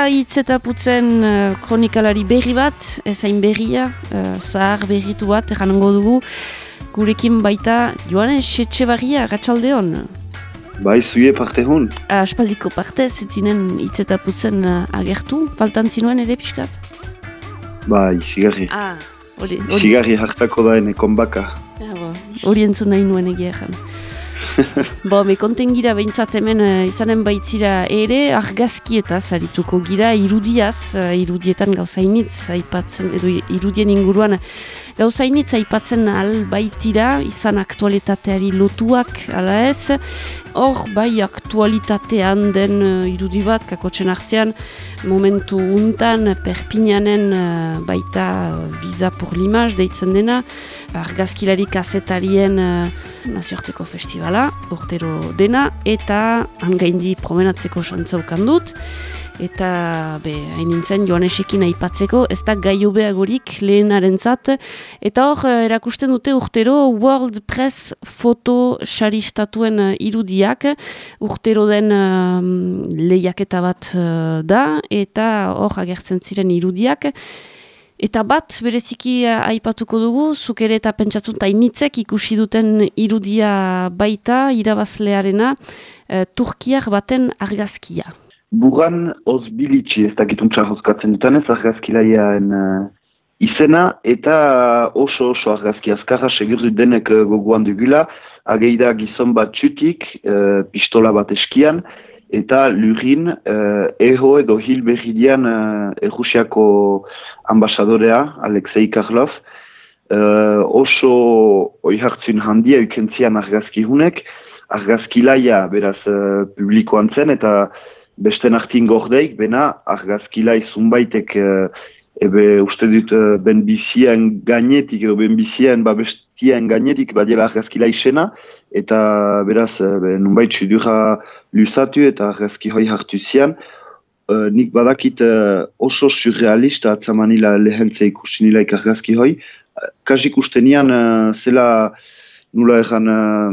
baita hitz eta putzen uh, kronikalari berri bat, ezain berria, uh, zahar berritu bat, eranango dugu, gurekin baita Joanes Etxebarria, gatsaldeon. Bai, zuie parte hon. Aspaldiko parte, zitzinen hitz eta putzen uh, agertu, faltan zinuen ere pixkat? Bai, sigarri. Ah, hori. Sigarri hartako da ene konbaka. Hori entzun nahi nuen egia. Bo, me konten gira behintzat hemen uh, izanen baitzira ere argazki eta zarituko gira irudiaz, uh, irudietan gauzainitz aipatzen, edo irudien inguruan gauzainitz aipatzen al baitira, izan aktualitateari lotuak, ala ez, hor bai aktualitatean den uh, irudi bat, kakotzen artean, momentu untan, perpinanen baita Visa pour l'image deitzen dena, argazkilari kazetarien uh, nazioarteko festivala, urtero dena, eta hangaindi promenatzeko santzaukan dut, eta be, hain nintzen joanesekin aipatzeko, ez da gai obeagorik lehenaren zat, eta hor erakusten dute urtero World Press foto xaristatuen irudiak, urtero den uh, lehiaketa bat da, eta hor agertzen ziren irudiak, Eta bat, bereziki aipatuko dugu, zuk ere eta pentsatzen tainitzek ikusi duten irudia baita, irabazlearena, e, Turkiak baten argazkia. Buran ozbilitsi ez dakituntza hozkatzen dutan ez argazkilaiaen uh, izena, eta oso oso argazki azkarra segurdu denek uh, goguan dugula, ageida gizon bat txutik, uh, pistola bat eskian, eta lurin uh, eho edo hil berridian uh, errusiako ambasadorea, Alexei Karlov, uh, oso oi hartzun handia ukentzian argazki hunek, argazki laia beraz uh, publikoan zen, eta beste nartin gordeik, bena argazki lai zunbaitek uh, ebe uste dut uh, ben bizian gainetik, ben bizian babestian gainetik, badiela argazki lai sena, eta beraz, uh, be, nunbait sudura lusatu eta argazki hoi hartu zian, Uh, nik badakit uh, oso surrealista atzamanila lehentze ikusten nila ikargazki hoi. Uh, Kasik uste nian uh, zela nula egan uh,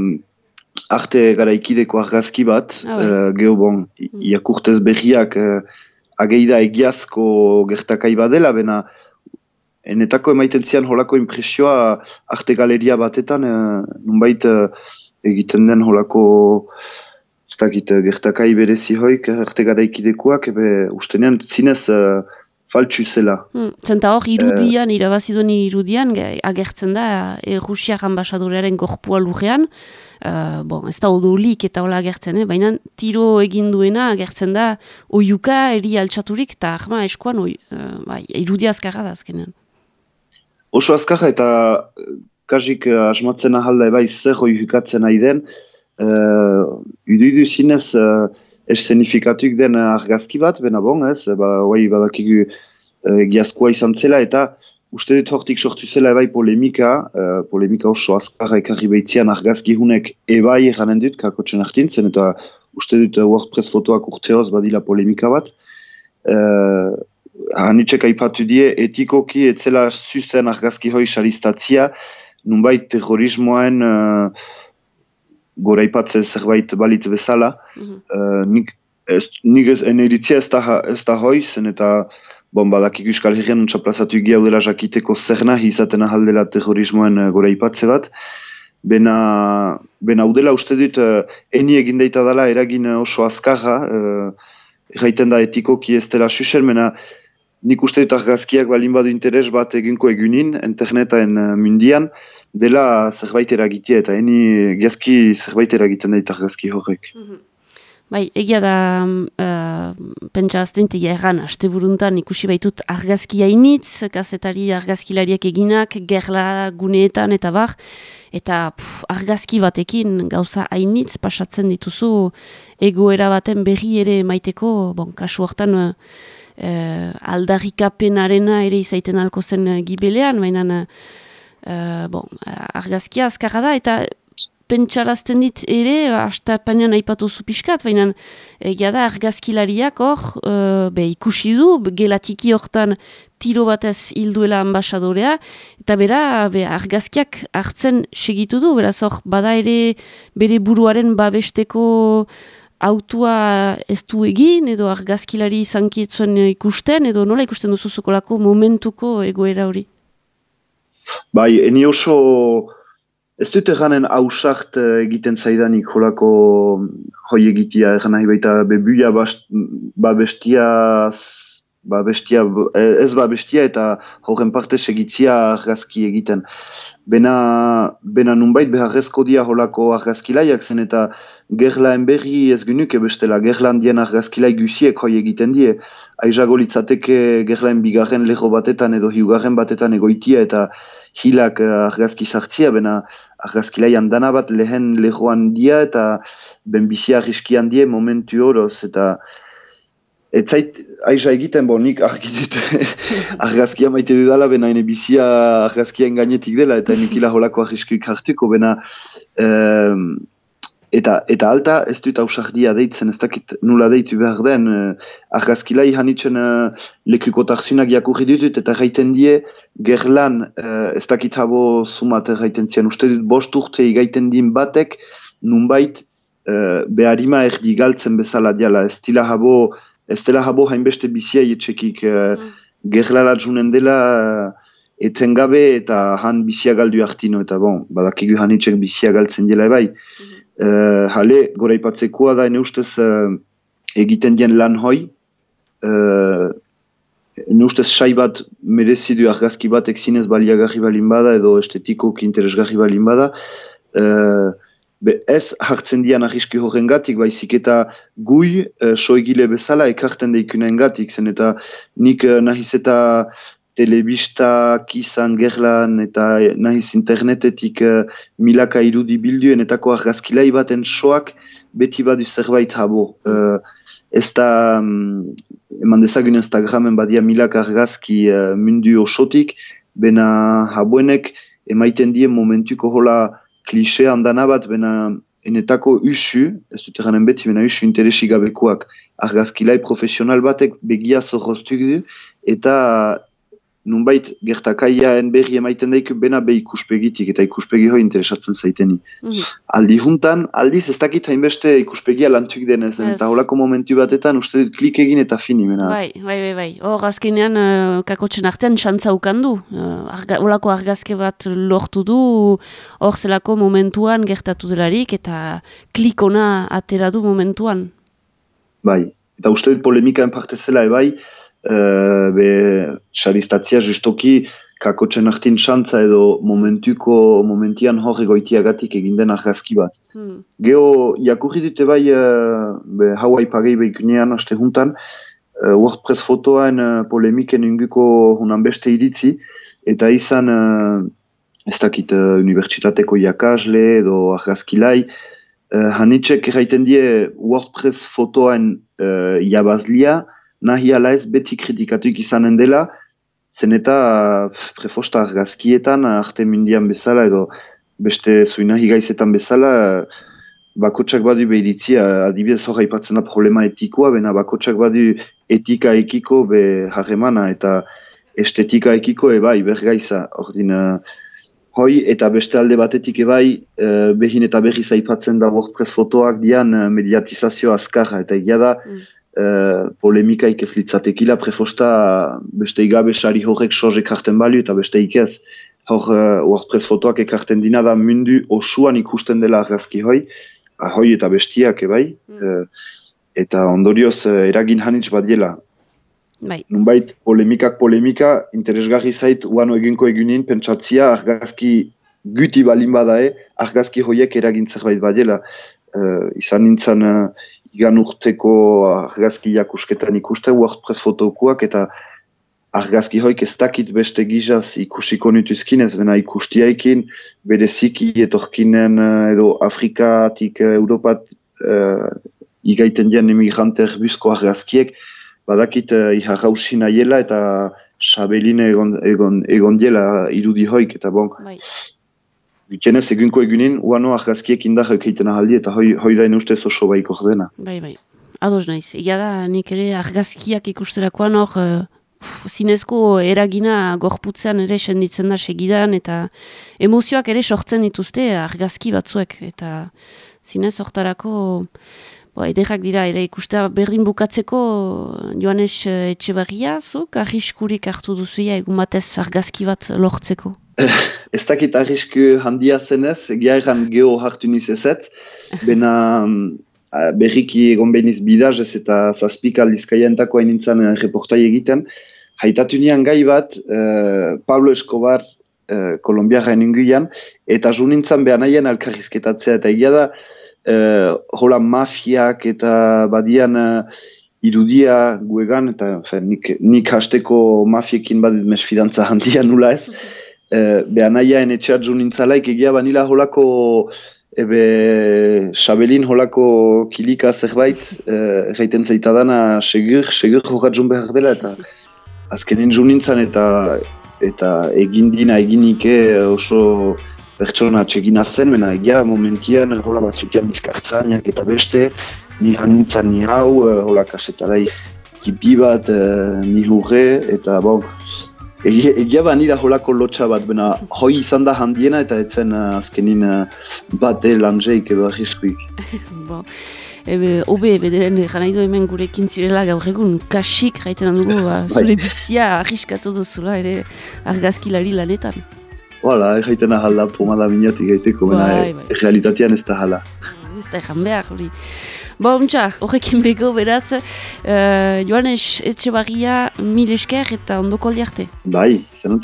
arte gara ikideko argazki bat, ah, uh, geho bon, mm. iakurtez berriak uh, ageida egiazko gertakai badela, bena enetako emaiten zian holako impresioa arte galeria batetan, uh, nunbait uh, egiten den holako dakit, eh, gertakai berezi hoik, erte garaikidekuak, ebe ustenean zinez uh, faltsu zela. Hmm, zenta hor, irudian, uh, irabaziduen irudian, agertzen da, e, Rusiak ambasadorearen gorpua lujean, uh, bon, ez da odolik eta hola agertzen, eh? baina tiro egin duena agertzen da, oiuka eri altxaturik, eta ahma eskoan, oi, uh, bai, irudia azkarra da azkenean. Oso azkarra eta kasik uh, asmatzen ahalda eba zer oiukatzen nahi den, uh, idu zinez uh, eszenifikatuk den argazki bat, bena bon, ez, ba, oai badakigu uh, giazkoa izan zela, eta uste dut hortik sortu zela ebai polemika, uh, polemika oso azkarra ekarri behitzean argazki hunek ebai eranen dut, kakotzen hartintzen, eta uste dut WordPress fotoak urteoz badila polemika bat. Uh, Hanitzek aipatu die, etikoki etzela zuzen argazki hoi xaristatzia, nunbait terrorismoen uh, gora ipatzen zerbait balitz bezala. Mm nik ez, nik ez, eneritzia ez da, ez da hoi, zen eta bon, badakik euskal herrian untsa plazatu egia udela jakiteko zer nahi izaten ahaldela terrorismoen uh, gora ipatze bat. Bena, bena udela uste dut, uh, eni egin daita dela eragin oso azkarra, uh, erraiten da etikoki ez dela susen, mena nik uste dut argazkiak balin badu interes bat eginko egunin, internetaen uh, mundian, dela zerbait eragitea eta eni giazki zerbait eragiten da argazki horrek. Mhm. Bai, egia da uh, pentsa aztentik erran, aste buruntan ikusi baitut argazki hainitz, kazetari argazkilariak eginak, gerla guneetan eta bar, eta puf, argazki batekin gauza hainitz pasatzen dituzu egoera baten berri ere maiteko, bon, kasu hortan uh, aldarrikapenarena ere izaiten alko zen uh, gibelean, baina uh, bon, argazkia azkarra da, eta pentsarazten dit ere, hasta panean aipatu zupiskat, baina egia da argazkilariak hor, uh, be, ikusi du, gelatiki hortan tiro batez hilduela ambasadorea, eta bera be, argazkiak hartzen segitu du, beraz hor, bada ere bere buruaren babesteko autua ez du egin, edo argazkilari zankietzuen ikusten, edo nola ikusten duzuzukolako momentuko egoera hori? Bai, eni oso ez dut eganen hausart eh, egiten zaidanik jolako hoi egitea, egan nahi baita bebuia ba bestia, ba bestia, ez ba bestia eta horren parte segitzia argazki egiten. Bena, bena nunbait beharrezko dia holako argazkilaiak zen eta gerlaen berri ez gynuke bestela, gerlan dien argazkilai guziek hoi egiten die. Aizago litzateke gerlaen bigarren leho batetan edo hiugarren batetan egoitia eta hilak uh, argazki sartzia, bena argazkilai handana bat lehen lehoan dia eta ben bizia riskian die momentu horoz eta Ez zait, aiza egiten, bo, nik argi dut argazkia maite dudala, bena ene bizia argazkian gainetik dela, eta nik ila holako arriskuik hartuko, bena eta, eta alta ez dut hausardia deitzen, ez dakit nula deitu behar den, uh, argazkila ihanitzen uh, lekuko tarzunak jakurri ditut, eta gaiten die, gerlan uh, ez dakit habo sumat gaiten zian, uste dut bost urte gaiten dien batek, nunbait uh, beharima erdi galtzen bezala diala, ez dila habo, ez dela habo hainbeste bizia etxekik uh, mm. gerlara junen dela uh, etengabe eta han bizia galdu hartino eta bon, badakigu han itxek bizia galtzen dela ebai. Mm -hmm. hale, gora ipatzekoa da ene ustez uh, egiten dien lan hoi, uh, ene ustez sai bat merezidu argazki bat ekzinez baliagarri balin bada edo estetikok interesgarri balin bada, uh, Be ez hartzen dian ahiski horren gatik, baizik eta gui e, soegile bezala ekarten deikunen gatik, zen eta nik e, nahiz eta telebistak izan gerlan eta nahiz internetetik e, milaka irudi bilduen etako argazkilai baten soak beti badu zerbait habo. E, ez da, mm, eman dezagun Instagramen badia milaka argazki e, mundu osotik, bena habuenek emaiten dien momentuko hola klise handana bat, bena enetako usu, ez dut eranen beti, bena usu interesigabekoak argazkilai profesional batek begia zorroztu du, eta nunbait gertakaiaen berri emaiten daik bena be ikuspegitik eta ikuspegi hoi interesatzen zaiteni. Mm Aldi juntan, aldiz ez dakit hainbeste ikuspegia lantuk denez, yes. eta holako momentu batetan uste dut klik egin eta fini. Bena. Bai, bai, bai, bai. Hor azkenean uh, kakotxen artean xantza ukandu. Uh, arga, holako argazke bat lortu du, hor zelako momentuan gertatu delarik eta klik ona atera du momentuan. Bai, eta uste dut polemikaen parte zela ebai, uh, be xaristatzia justoki kakotzen artin xantza edo momentuko momentian hor egoitiagatik eginden argazki bat. Hmm. Geo, jakurri dute bai uh, be, Hawaii pagei behikunean aste juntan, uh, WordPress fotoan uh, polemiken inguko hunan beste iritzi, eta izan uh, ez dakit uh, unibertsitateko jakasle edo argazkilai, uh, hanitzek erraiten die WordPress fotoan uh, jabazlia, nahi ala ez beti kritikatuik izanen dela, zen eta prefosta argazkietan, arte mindian bezala, edo beste zuinahi gaizetan bezala, bakotsak badu behiritzia, adibidez hori ipatzen da problema etikoa, bena bakotsak badu etika ekiko be harremana, eta estetika ekiko ebai, bergaiza, ordin, hoi, eta beste alde batetik ebai, uh, behin eta berri zaipatzen da WordPress fotoak dian uh, mediatizazio azkarra, eta egia da, mm. Eh, polemikaik ez litzatekila prefosta beste igabe sari horrek soz ekarten bali eta beste ikez hor uh, WordPress fotoak ekarten dina da mundu osuan ikusten dela argazki hoi ahoi eta bestiak ebai mm. uh, eta ondorioz uh, eragin hanitz bat dela bai. Nunbait polemikak polemika interesgarri zait uano eginko egunin pentsatzia argazki guti balin badae argazki hoiek eragin zerbait bat dela uh, izan nintzen igan urteko argazki jakusketan ikuste WordPress fotokuak eta argazki hoik ez dakit beste gizaz ikusiko nituzkin ez bena ikustiaikin bere ziki etorkinen eh, edo Afrikatik uh, Europat uh, igaiten dian emigrante erbuzko argazkiek badakit uh, iharrausin aiela eta sabeline egon, egon, egon diela irudi hoik eta bon bai. Gutienez, egunko egunin, uano argazkiek indar ekeiten ahaldi, eta hoi, hoi da ustez oso baiko dena. Bai, bai. Ados naiz. Ia da, nik ere argazkiak ikusterakoan hor, uh, zinezko eragina gorputzean ere senditzen da segidan, eta emozioak ere sortzen dituzte argazki batzuek. Eta zinez hortarako Bo, ederrak dira, ere ikustea berdin bukatzeko Joanes Etxebarria, zuk arriskurik hartu duzuia egun batez argazki bat lortzeko? Ez dakit arrisku handia zenez, egia egan geho hartu niz ezet, bena berriki egon behiniz bidaz ez eta zazpika aldizkaia entako hain nintzen reportai egiten, haitatu nian gai bat, uh, Pablo Escobar uh, kolombiara eninguian, eta zu nintzen behar nahien alkarrizketatzea, eta egia da, uh, hola mafiak eta badian uh, irudia guegan, eta fe, nik, nik hasteko mafiekin badit mesfidantza handia nula ez, uh, behar nahien etxeat nintzalaik, egia banila holako ebe Xabelin holako kilika zerbait, erraiten uh, zaita dana segur, segur jokatzun behar dela, eta azkenen ju nintzen eta eta egin dina eginike oso pertsona txegin zen, mena egia momentian hola bat zutian bizkartzainak eta beste, ni nintzen ni hau, eh, hola kasetarai kipi bat, eh, ni hurre, eta bon, egia, egia banira holako lotxa bat, bena hoi izan da handiena eta etzen uh, azkenin uh, bate lanzeik edo ahiskuik. bon ebe, obe, bederen gana idu hemen gurekin zirela gaur egun, kasik gaiten dugu, ba, bai. zure bizia arriskatu duzula ere argazkilari lanetan. Hala, egiten ahala pomada minatik gaiteko, bai, bai. E, realitatean ez da hala. Ez da egan behar, hori. Ba, horrekin bego, beraz, uh, Joanes Etxebarria, mil esker eta ondoko aldiarte. Bai, zen